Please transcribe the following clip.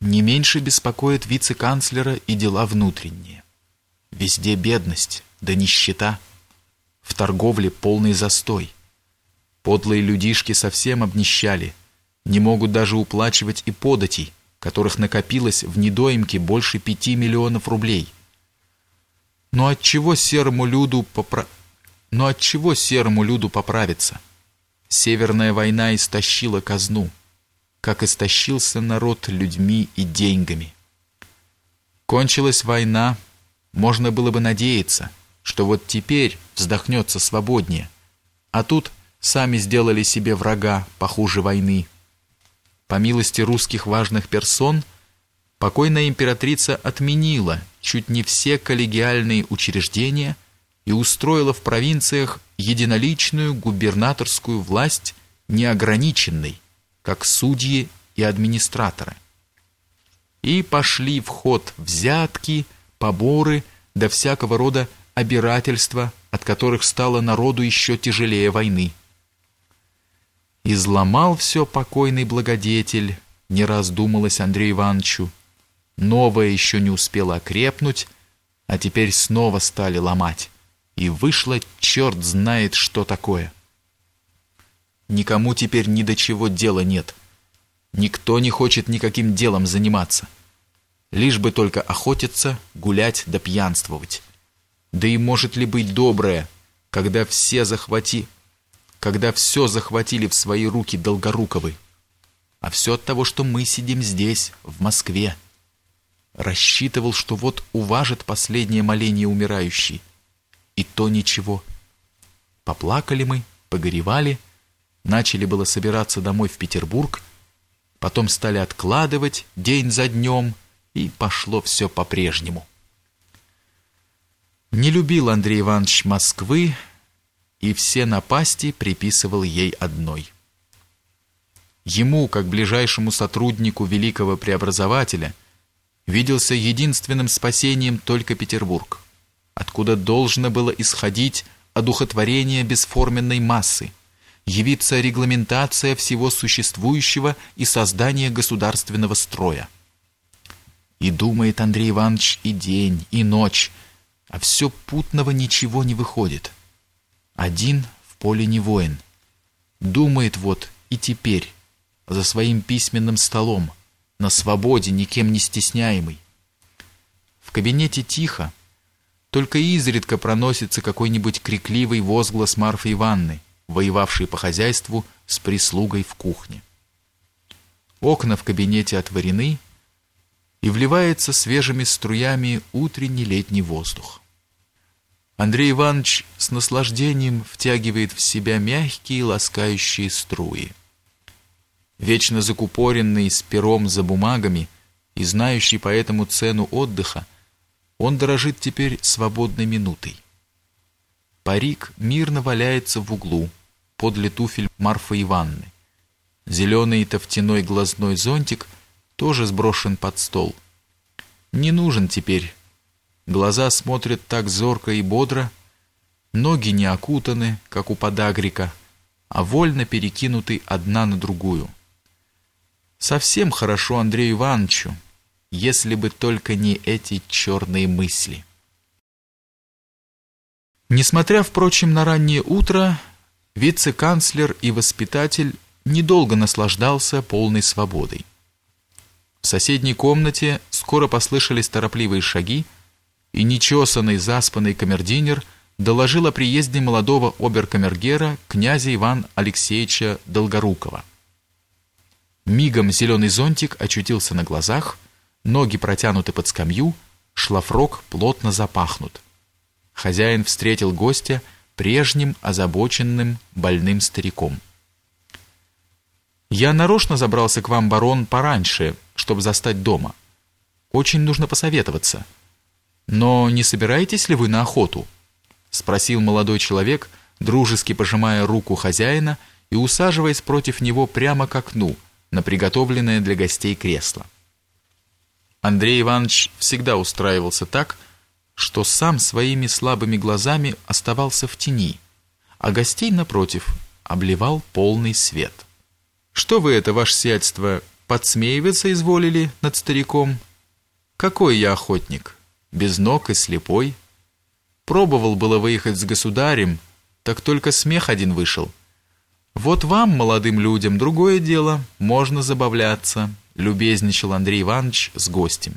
Не меньше беспокоит вице-канцлера и дела внутренние. Везде бедность, да нищета. В торговле полный застой. Подлые людишки совсем обнищали, не могут даже уплачивать и податей, которых накопилось в недоимке больше пяти миллионов рублей. Но от чего серому люду попра... Но от чего серому люду поправиться? Северная война истощила казну, как истощился народ людьми и деньгами. Кончилась война, можно было бы надеяться, что вот теперь вздохнется свободнее, а тут сами сделали себе врага похуже войны. По милости русских важных персон, покойная императрица отменила чуть не все коллегиальные учреждения и устроила в провинциях единоличную губернаторскую власть неограниченной, как судьи и администраторы. И пошли в ход взятки, поборы, да всякого рода обирательства, от которых стало народу еще тяжелее войны. Изломал все покойный благодетель, не раз думалось Андрею Ивановичу. Новое еще не успело окрепнуть, а теперь снова стали ломать. И вышло черт знает что такое. Никому теперь ни до чего дела нет. Никто не хочет никаким делом заниматься. Лишь бы только охотиться, гулять да пьянствовать. Да и может ли быть доброе, когда все захвати когда все захватили в свои руки Долгоруковы. А все от того, что мы сидим здесь, в Москве. Рассчитывал, что вот уважит последнее моление умирающий. И то ничего. Поплакали мы, погоревали, начали было собираться домой в Петербург, потом стали откладывать день за днем, и пошло все по-прежнему. Не любил Андрей Иванович Москвы, и все напасти приписывал ей одной. Ему, как ближайшему сотруднику великого преобразователя, виделся единственным спасением только Петербург, откуда должно было исходить одухотворение бесформенной массы, явиться регламентация всего существующего и создание государственного строя. И думает Андрей Иванович и день, и ночь, а все путного ничего не выходит – один в поле не воин. Думает вот и теперь, за своим письменным столом, на свободе, никем не стесняемый. В кабинете тихо, только изредка проносится какой-нибудь крикливый возглас Марфы Ивановны, воевавшей по хозяйству с прислугой в кухне. Окна в кабинете отворены, и вливается свежими струями утренний летний воздух. Андрей Иванович с наслаждением втягивает в себя мягкие ласкающие струи. Вечно закупоренный с пером за бумагами и знающий поэтому цену отдыха, он дорожит теперь свободной минутой. Парик мирно валяется в углу, подле туфель Марфы Ивановны. Зеленый тофтяной глазной зонтик тоже сброшен под стол. Не нужен теперь Глаза смотрят так зорко и бодро, ноги не окутаны, как у подагрика, а вольно перекинуты одна на другую. Совсем хорошо Андрею Ивановичу, если бы только не эти черные мысли. Несмотря, впрочем, на раннее утро, вице-канцлер и воспитатель недолго наслаждался полной свободой. В соседней комнате скоро послышались торопливые шаги, и нечесанный заспанный камердинер доложил о приезде молодого оберкамергера князя Ивана Алексеевича Долгорукова. Мигом зеленый зонтик очутился на глазах, ноги протянуты под скамью, шлафрок плотно запахнут. Хозяин встретил гостя прежним озабоченным больным стариком. «Я нарочно забрался к вам, барон, пораньше, чтобы застать дома. Очень нужно посоветоваться». «Но не собираетесь ли вы на охоту?» — спросил молодой человек, дружески пожимая руку хозяина и усаживаясь против него прямо к окну, на приготовленное для гостей кресло. Андрей Иванович всегда устраивался так, что сам своими слабыми глазами оставался в тени, а гостей, напротив, обливал полный свет. «Что вы это, ваше сиятельство, подсмеиваться изволили над стариком. Какой я охотник, без ног и слепой. Пробовал было выехать с государем, так только смех один вышел. Вот вам, молодым людям, другое дело, можно забавляться, любезничал Андрей Иванович с гостем.